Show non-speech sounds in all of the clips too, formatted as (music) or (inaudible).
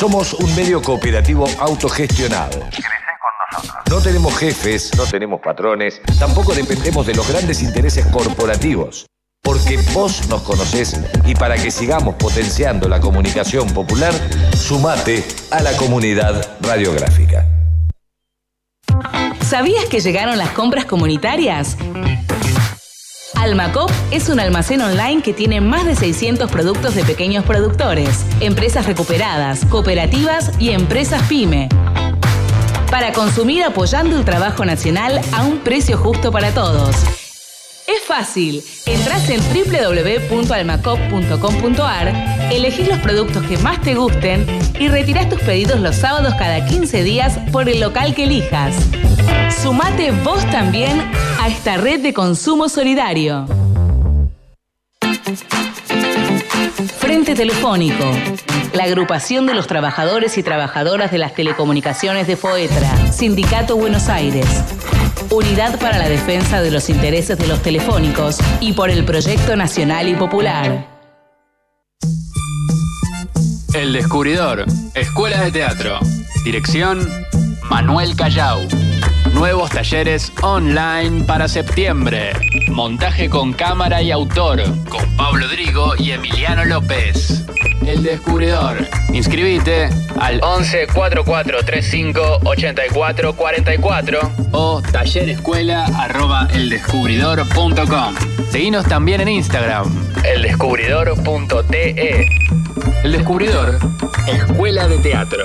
Somos un medio cooperativo autogestionado. No tenemos jefes, no tenemos patrones, tampoco dependemos de los grandes intereses corporativos. Porque vos nos conocés y para que sigamos potenciando la comunicación popular, sumate a la comunidad radiográfica. ¿Sabías que llegaron las compras comunitarias? Almacop es un almacén online que tiene más de 600 productos de pequeños productores, empresas recuperadas, cooperativas y empresas pyme. Para consumir apoyando el trabajo nacional a un precio justo para todos. Es fácil. Entrás en www.almacop.com.ar, elegís los productos que más te gusten y retirás tus pedidos los sábados cada 15 días por el local que elijas. Sumate vos también a esta red de consumo solidario. Frente Telefónico, la agrupación de los trabajadores y trabajadoras de las telecomunicaciones de FOETRA, Sindicato Buenos Aires, Unidad para la Defensa de los Intereses de los Telefónicos y por el Proyecto Nacional y Popular. El Descubridor, Escuela de Teatro. Dirección, Manuel Callao. Nuevos talleres online para septiembre. Montaje con cámara y autor, con Pablo Drigo y Emiliano López. El Descubridor. Inscribite al 11 44 35 84 44 o tallerescuela arroba eldescubridor.com. Seguinos también en Instagram, eldescubridor.te. El Descubridor, Escuela de Teatro.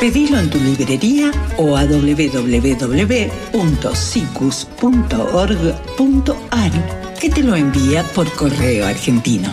Pedilo en tu librería o a www.sicus.org.ar que te lo envía por correo argentino.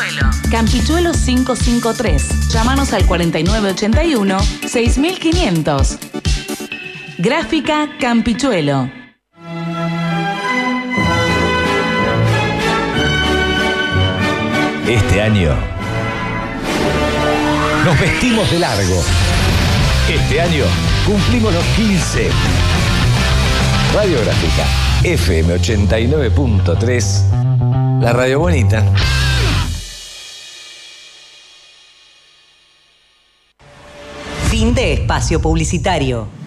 Campichuelo. Campichuelo 553. Llámanos al 4981 6500. Gráfica Campichuelo. Este año nos vestimos de largo. Este año cumplimos los 15. Radiográfica FM 89.3. La radio bonita. De espacio publicitario.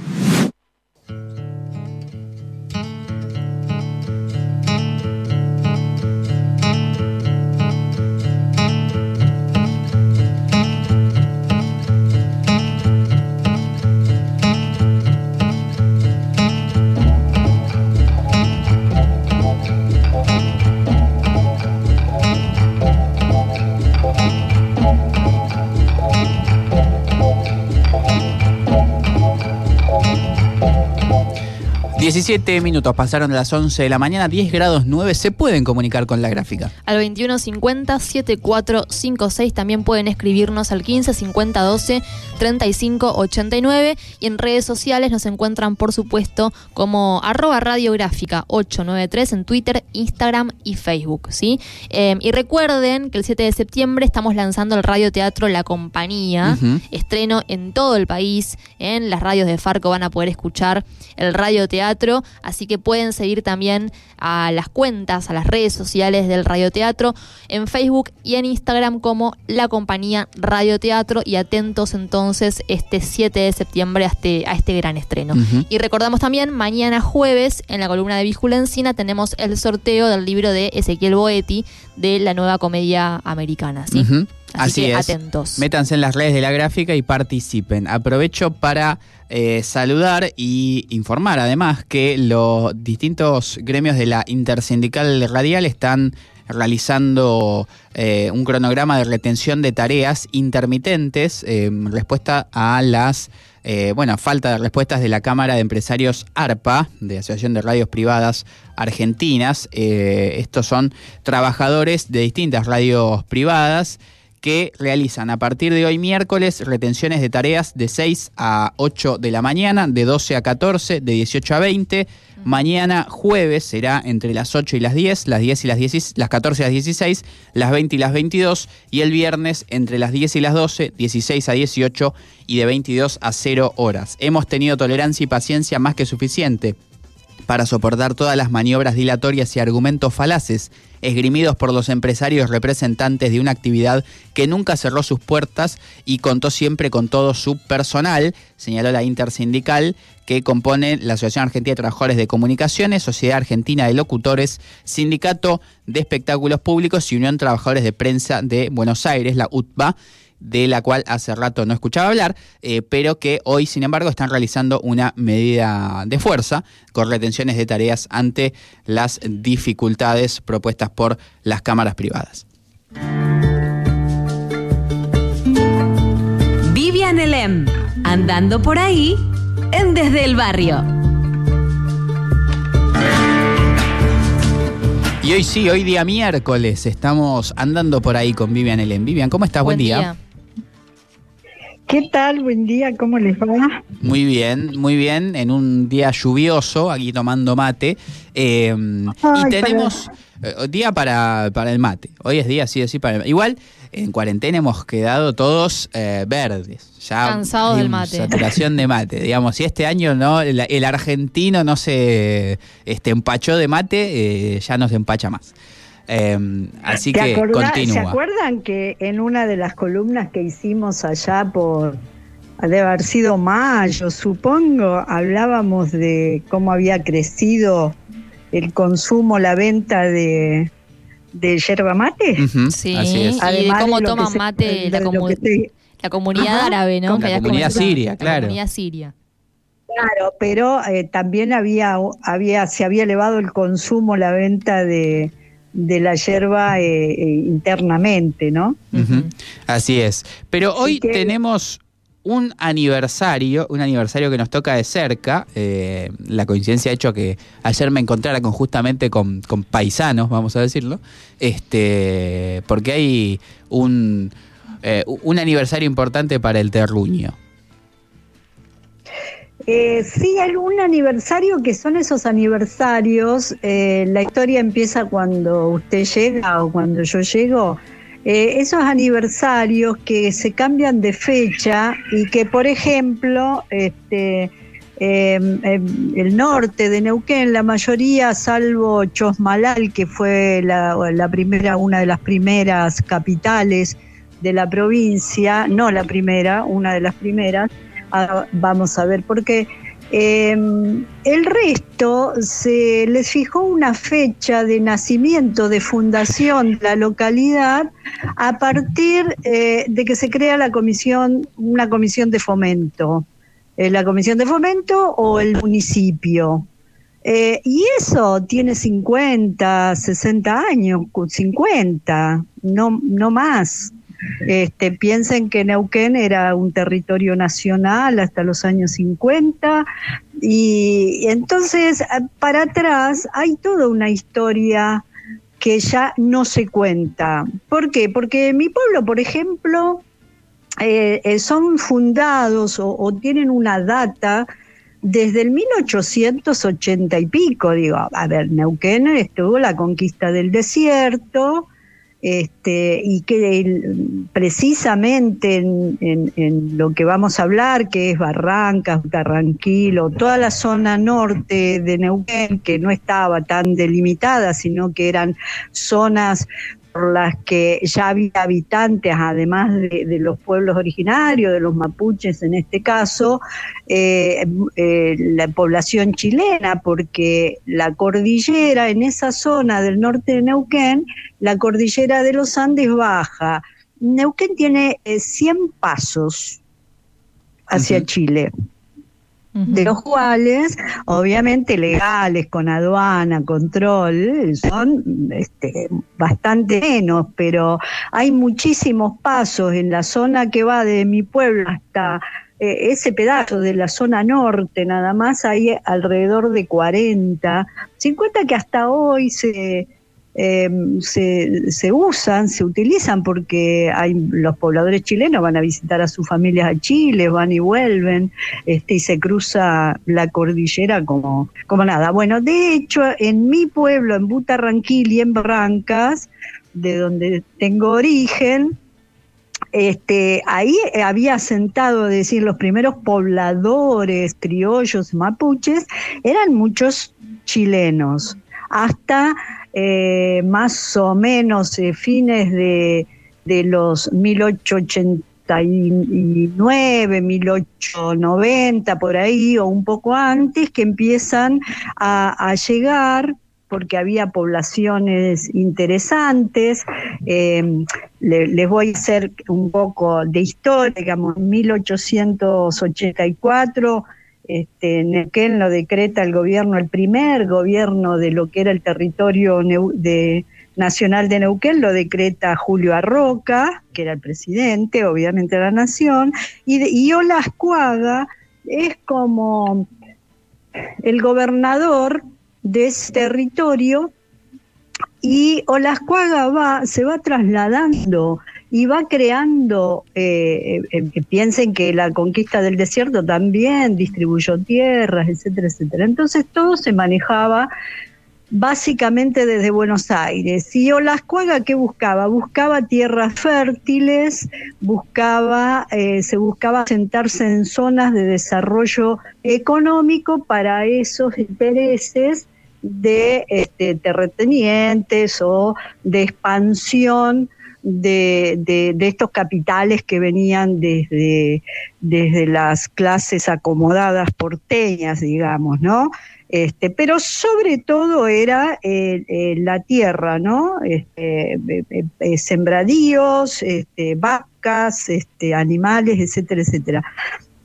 Siete minutos pasaron de las 11 de la mañana, 10 grados 9. Se pueden comunicar con la gráfica. Al 2150 7456 también pueden escribirnos al 15 50 12 35 89 y en redes sociales nos encuentran por supuesto como arroba radiográfica 893 en Twitter, Instagram y Facebook. ¿sí? Eh, y recuerden que el 7 de septiembre estamos lanzando el radioteatro La Compañía, estreno en todo el país. En las radios de Farco van a poder escuchar el radioteatro Así que pueden seguir también a las cuentas, a las redes sociales del Radioteatro en Facebook y en Instagram como la compañía Radioteatro y atentos entonces este 7 de septiembre a este, a este gran estreno. Y recordamos también, mañana jueves en la columna de Víscula Encina tenemos el sorteo del libro de Ezequiel Boetti de la nueva comedia americana. ¿sí? Así, que atentos. Métanse en las redes de la gráfica y participen. Aprovecho para eh, saludar y informar además que los distintos gremios de la Intersindical Radial están realizando eh, un cronograma de retención de tareas intermitentes en respuesta a las eh, bueno, falta de respuestas de la Cámara de Empresarios ARPA, de Asociación de Radios Privadas Argentinas. estos son trabajadores de distintas radios privadas que realizan a partir de hoy miércoles retenciones de tareas de 6 a 8 de la mañana, de 12 a 14, de 18 a 20. Mañana jueves será entre las 8 y las 10, las 10 y las 10, las 14 y las 16, las 20 y las 22 y el viernes entre las 10 y las 12, 16 a 18 y de 22 a 0 horas. Hemos tenido tolerancia y paciencia más que suficiente para soportar todas las maniobras dilatorias y argumentos falaces esgrimidos por los empresarios representantes de una actividad que nunca cerró sus puertas y contó siempre con todo su personal, señaló la intersindical que compone la Asociación Argentina de Trabajadores de Comunicaciones, Sociedad Argentina de Locutores, Sindicato de Espectáculos Públicos y Unión Trabajadores de Prensa de Buenos Aires, la UTBA de la cual hace rato no escuchaba hablar, eh, pero que hoy, sin embargo, están realizando una medida de fuerza con retenciones de tareas ante las dificultades propuestas por las cámaras privadas. Vivian Elem, andando por ahí en Desde el Barrio. Y hoy sí, hoy día miércoles, estamos andando por ahí con Vivian Elem. Vivian, ¿cómo estás? Buen, día. ¿Qué tal? Buen día, ¿cómo les va? Muy bien, muy bien. En un día lluvioso, aquí tomando mate. Eh, y tenemos eh, día para, para, el mate. Hoy es día, sí, así para el Igual, en cuarentena hemos quedado todos eh, verdes. Ya Cansados del mate. Saturación de mate. Digamos, si este año no el, argentino no se este, empachó de mate, ya no se empacha más. Em, así que continúa. ¿Se acuerdan que en una de las columnas que hicimos allá por, debe haber sido mayo, supongo, hablábamos de cómo había crecido el consumo, la venta de, de yerba mate? Sí, y cómo toma mate la, comunidad árabe, ¿no? La comunidad siria, claro. La comunidad siria. Claro, pero eh, también había, había, se había elevado el consumo, la venta de, de la yerba eh, eh, internamente, ¿no? Así es. Pero hoy tenemos un aniversario, un aniversario que nos toca de cerca. Eh, la coincidencia ha hecho que ayer me encontrara con, justamente con, con, paisanos, vamos a decirlo, este, porque hay un, un aniversario importante para el terruño. Eh, sí, un aniversario que son esos aniversarios. Eh, la historia empieza cuando usted llega o cuando yo llego. Eh, esos aniversarios que se cambian de fecha y que, por ejemplo, este, em, em, el norte de Neuquén, la mayoría, salvo Chosmalal, que fue la, la primera, una de las primeras capitales de la provincia, no la primera, una de las primeras, vamos a ver, porque em, el resto se les fijó una fecha de nacimiento, de fundación de la localidad, a partir eh, de que se crea la comisión, una comisión de fomento, eh, la comisión de fomento o el municipio. Eh, y eso tiene 50, 60 años, 50, no, no más. Este, piensen que Neuquén era un territorio nacional hasta los años 50 y entonces para atrás hay toda una historia que ya no se cuenta. ¿Por qué? Porque mi pueblo, por ejemplo, eh, eh, son fundados o, tienen una data desde el 1880 y pico. Digo, a ver, Neuquén estuvo la conquista del desierto, este, y que precisamente en, lo que vamos a hablar, que es Barrancas, Carranquilo, toda la zona norte de Neuquén, que no estaba tan delimitada, sino que eran zonas por las que ya había habitantes, además de, los pueblos originarios, de los mapuches en este caso, eh, eh, la población chilena, porque la cordillera en esa zona del norte de Neuquén, la cordillera de los Andes baja. Neuquén tiene 100 eh, pasos hacia Chile de los cuales, obviamente legales, con aduana, control, son este, bastante menos, pero hay muchísimos pasos en la zona que va de mi pueblo hasta eh, ese pedazo de la zona norte, nada más hay alrededor de 40, 50 que hasta hoy se eh, se, se, usan, se utilizan porque hay, los pobladores chilenos van a visitar a sus familias a Chile, van y vuelven, este, y se cruza la cordillera como, como nada. Bueno, de hecho, en mi pueblo, en Butarranquil y en Barrancas, de donde tengo origen, este, ahí había sentado, decir, los primeros pobladores criollos mapuches, eran muchos chilenos, hasta eh, más o menos eh, fines de, de los 1889, 1890, por ahí, o un poco antes, que empiezan a, llegar porque había poblaciones interesantes. Em, les voy a hacer un poco de historia, digamos, en 1884 este, Neuquén lo decreta el gobierno, el primer gobierno de lo que era el territorio de, nacional de Neuquén, lo decreta Julio Arroca, que era el presidente, obviamente de la nación, y, de, Olascuaga es como el gobernador de ese territorio y Olascuaga va, se va trasladando y va creando, eh, eh, eh, piensen que la conquista del desierto también distribuyó tierras, etcétera, etcétera. Entonces todo se manejaba básicamente desde Buenos Aires. Y Olascuaga, ¿qué buscaba? Buscaba tierras fértiles, buscaba, se buscaba sentarse en zonas de desarrollo económico para esos intereses de este, o de expansión de, de, estos capitales que venían desde, desde las clases acomodadas porteñas, digamos, ¿no? Este, pero sobre todo era eh, eh, la tierra, ¿no? Este, eh, sembradíos, este, vacas, este, animales, etcétera, etcétera.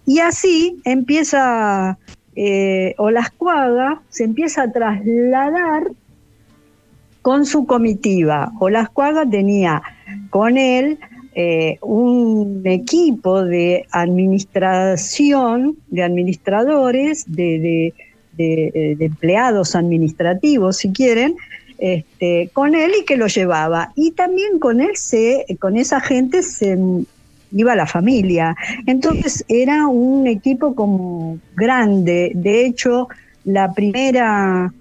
Y así empieza Olascuaga, se empieza a trasladar con su comitiva. Olascuaga tenía con él eh, un equipo de administración, de administradores, de, empleados administrativos, si quieren, este, con él y que lo llevaba. Y también con él, se, con esa gente se iba la familia. Entonces era un equipo como grande. De hecho, la primera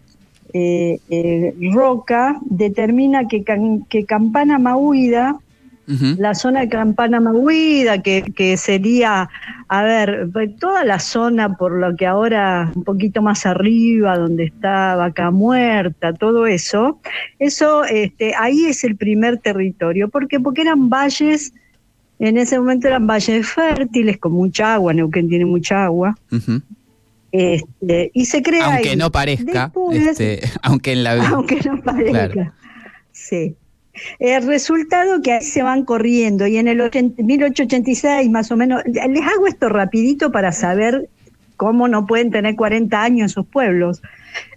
eh, eh, Roca determina que, que Campana Mahuida, la zona de Campana Mahuida, que, sería, a ver, toda la zona por lo que ahora un poquito más arriba, donde está Vaca Muerta, todo eso, eso, este, ahí es el primer territorio. ¿Por qué? Porque eran valles, en ese momento eran valles fértiles, con mucha agua, Neuquén tiene mucha agua. Este, y se crea aunque no parezca este, (laughs) aunque en la aunque no parezca sí. El resultado que ahí se van corriendo y en el 1886 más o menos les hago esto rapidito para saber cómo no pueden tener 40 años esos pueblos.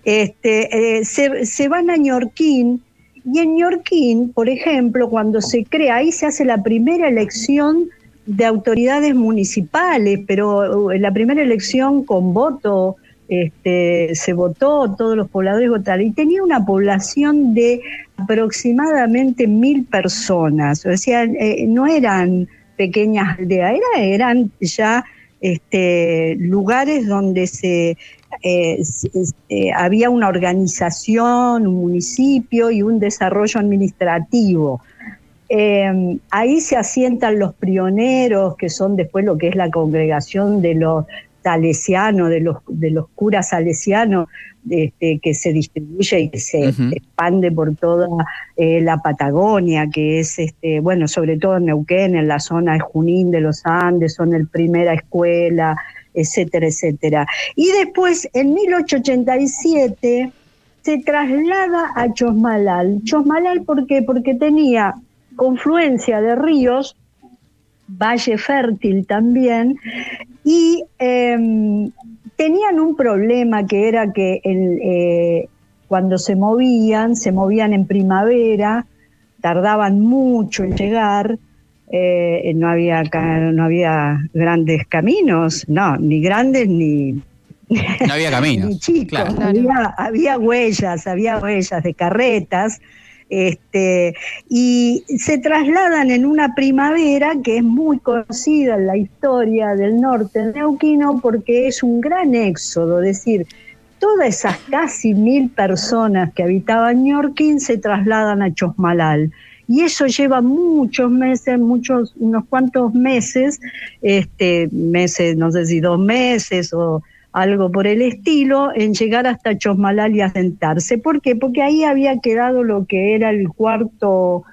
Este eh, se, se, van a Ñorquín y en Ñorquín por ejemplo cuando se crea ahí se hace la primera elección de autoridades municipales, pero en la primera elección con voto este, se votó, todos los pobladores votaron, y tenía una población de aproximadamente mil personas, o sea, eh, no eran pequeñas aldeas, eran ya este, lugares donde se, eh, eh, había una organización, un municipio y un desarrollo administrativo. Eh, ahí se asientan los pioneros, que son después lo que es la congregación de los salesianos, de los, de los curas salesianos, este, que se distribuye y que se expande por toda eh, la Patagonia, que es, este, bueno, sobre todo en Neuquén, en la zona de Junín de los Andes, son el primera escuela, etcétera, etcétera. Y después, en 1887, se traslada a Chosmalal. Chosmalal, ¿por qué? Porque tenía confluencia de ríos, valle fértil también, y em, tenían un problema que era que eh, cuando se movían, se movían en primavera, tardaban mucho en llegar, eh, no, había, no había grandes caminos, no, ni grandes ni... No había (laughs) caminos. chicos, había, había huellas, había huellas de carretas, este, y se trasladan en una primavera que es muy conocida en la historia del norte neuquino porque es un gran éxodo, es decir, todas esas casi mil personas que habitaban Ñorquín se trasladan a Chosmalal. Y eso lleva muchos meses, muchos, unos cuantos meses, este, meses, no sé si dos meses o algo por el estilo, en llegar hasta Chosmalal y asentarse. ¿Por qué? Porque ahí había quedado lo que era el cuarto